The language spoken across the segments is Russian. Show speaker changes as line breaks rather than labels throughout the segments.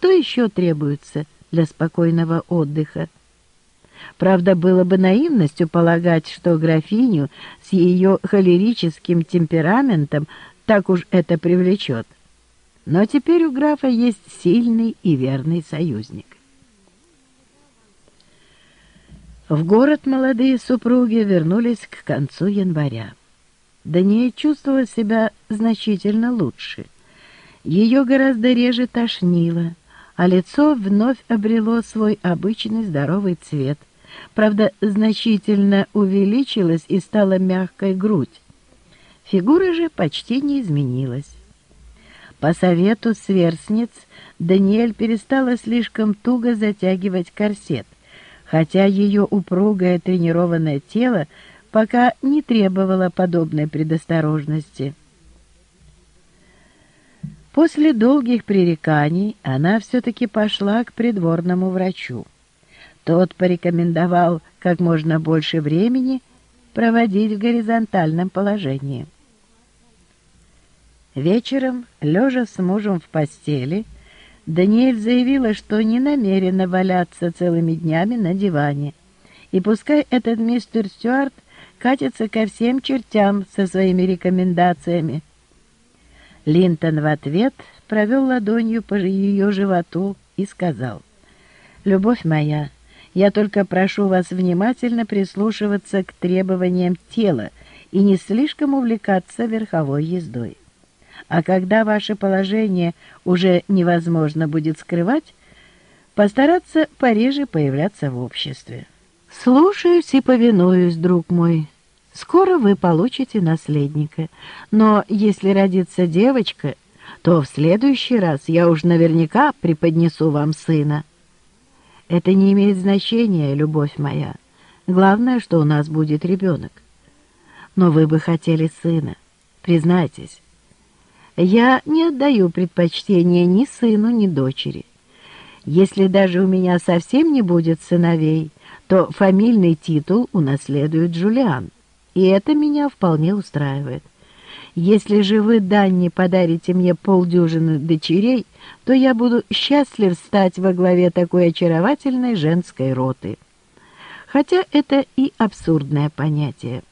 Что еще требуется для спокойного отдыха? Правда, было бы наивностью полагать, что графиню с ее холерическим темпераментом так уж это привлечет. Но теперь у графа есть сильный и верный союзник. В город молодые супруги вернулись к концу января. Дания чувствовала себя значительно лучше. Ее гораздо реже тошнило, а лицо вновь обрело свой обычный здоровый цвет. Правда, значительно увеличилась и стала мягкой грудь. Фигура же почти не изменилась. По совету сверстниц Даниэль перестала слишком туго затягивать корсет, хотя ее упругое тренированное тело пока не требовало подобной предосторожности. После долгих пререканий она все-таки пошла к придворному врачу. Тот порекомендовал как можно больше времени проводить в горизонтальном положении. Вечером, лежа с мужем в постели, Даниэль заявила, что не намерена валяться целыми днями на диване, и пускай этот мистер Стюарт катится ко всем чертям со своими рекомендациями. Линтон в ответ провел ладонью по ее животу и сказал, «Любовь моя, я только прошу вас внимательно прислушиваться к требованиям тела и не слишком увлекаться верховой ездой. А когда ваше положение уже невозможно будет скрывать, постараться пореже появляться в обществе». «Слушаюсь и повинуюсь, друг мой. Скоро вы получите наследника. Но если родится девочка, то в следующий раз я уж наверняка преподнесу вам сына. Это не имеет значения, любовь моя. Главное, что у нас будет ребенок. Но вы бы хотели сына, признайтесь. Я не отдаю предпочтения ни сыну, ни дочери. Если даже у меня совсем не будет сыновей, то фамильный титул унаследует Джулиан, и это меня вполне устраивает. Если же вы, Данни, подарите мне полдюжины дочерей, то я буду счастлив стать во главе такой очаровательной женской роты. Хотя это и абсурдное понятие.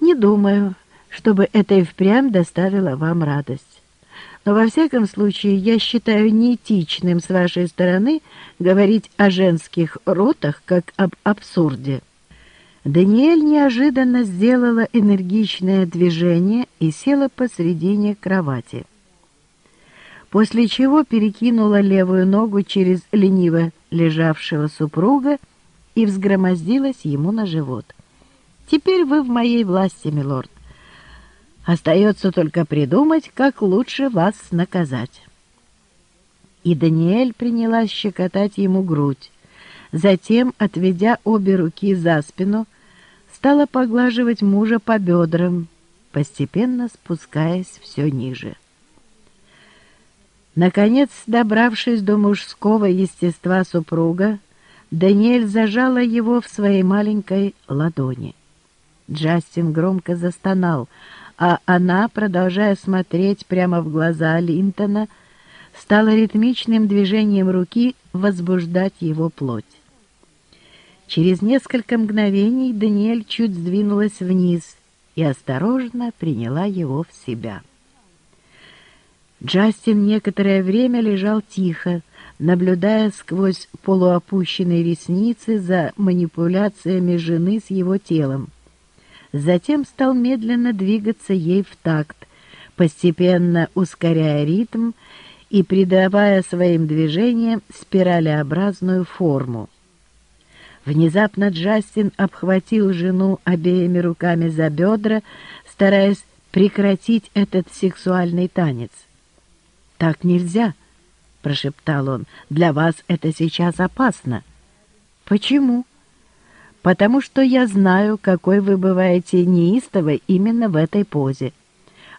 Не думаю, чтобы это и впрямь доставило вам радость. Но во всяком случае я считаю неэтичным с вашей стороны говорить о женских ротах как об абсурде. Даниэль неожиданно сделала энергичное движение и села посредине кровати. После чего перекинула левую ногу через лениво лежавшего супруга и взгромоздилась ему на живот. «Теперь вы в моей власти, милорд. Остается только придумать, как лучше вас наказать. И Даниэль принялась щекотать ему грудь. Затем, отведя обе руки за спину, стала поглаживать мужа по бедрам, постепенно спускаясь все ниже. Наконец, добравшись до мужского естества супруга, Даниэль зажала его в своей маленькой ладони. Джастин громко застонал — а она, продолжая смотреть прямо в глаза Линтона, стала ритмичным движением руки возбуждать его плоть. Через несколько мгновений Даниэль чуть сдвинулась вниз и осторожно приняла его в себя. Джастин некоторое время лежал тихо, наблюдая сквозь полуопущенные ресницы за манипуляциями жены с его телом, затем стал медленно двигаться ей в такт, постепенно ускоряя ритм и придавая своим движениям спиралеобразную форму. Внезапно Джастин обхватил жену обеими руками за бедра, стараясь прекратить этот сексуальный танец. «Так нельзя», — прошептал он, — «для вас это сейчас опасно». «Почему?» потому что я знаю, какой вы бываете неистовой именно в этой позе.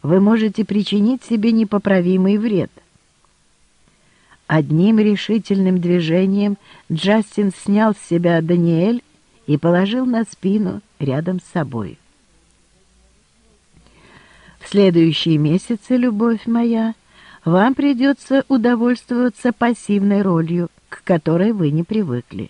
Вы можете причинить себе непоправимый вред. Одним решительным движением Джастин снял с себя Даниэль и положил на спину рядом с собой. В следующие месяцы, любовь моя, вам придется удовольствоваться пассивной ролью, к которой вы не привыкли.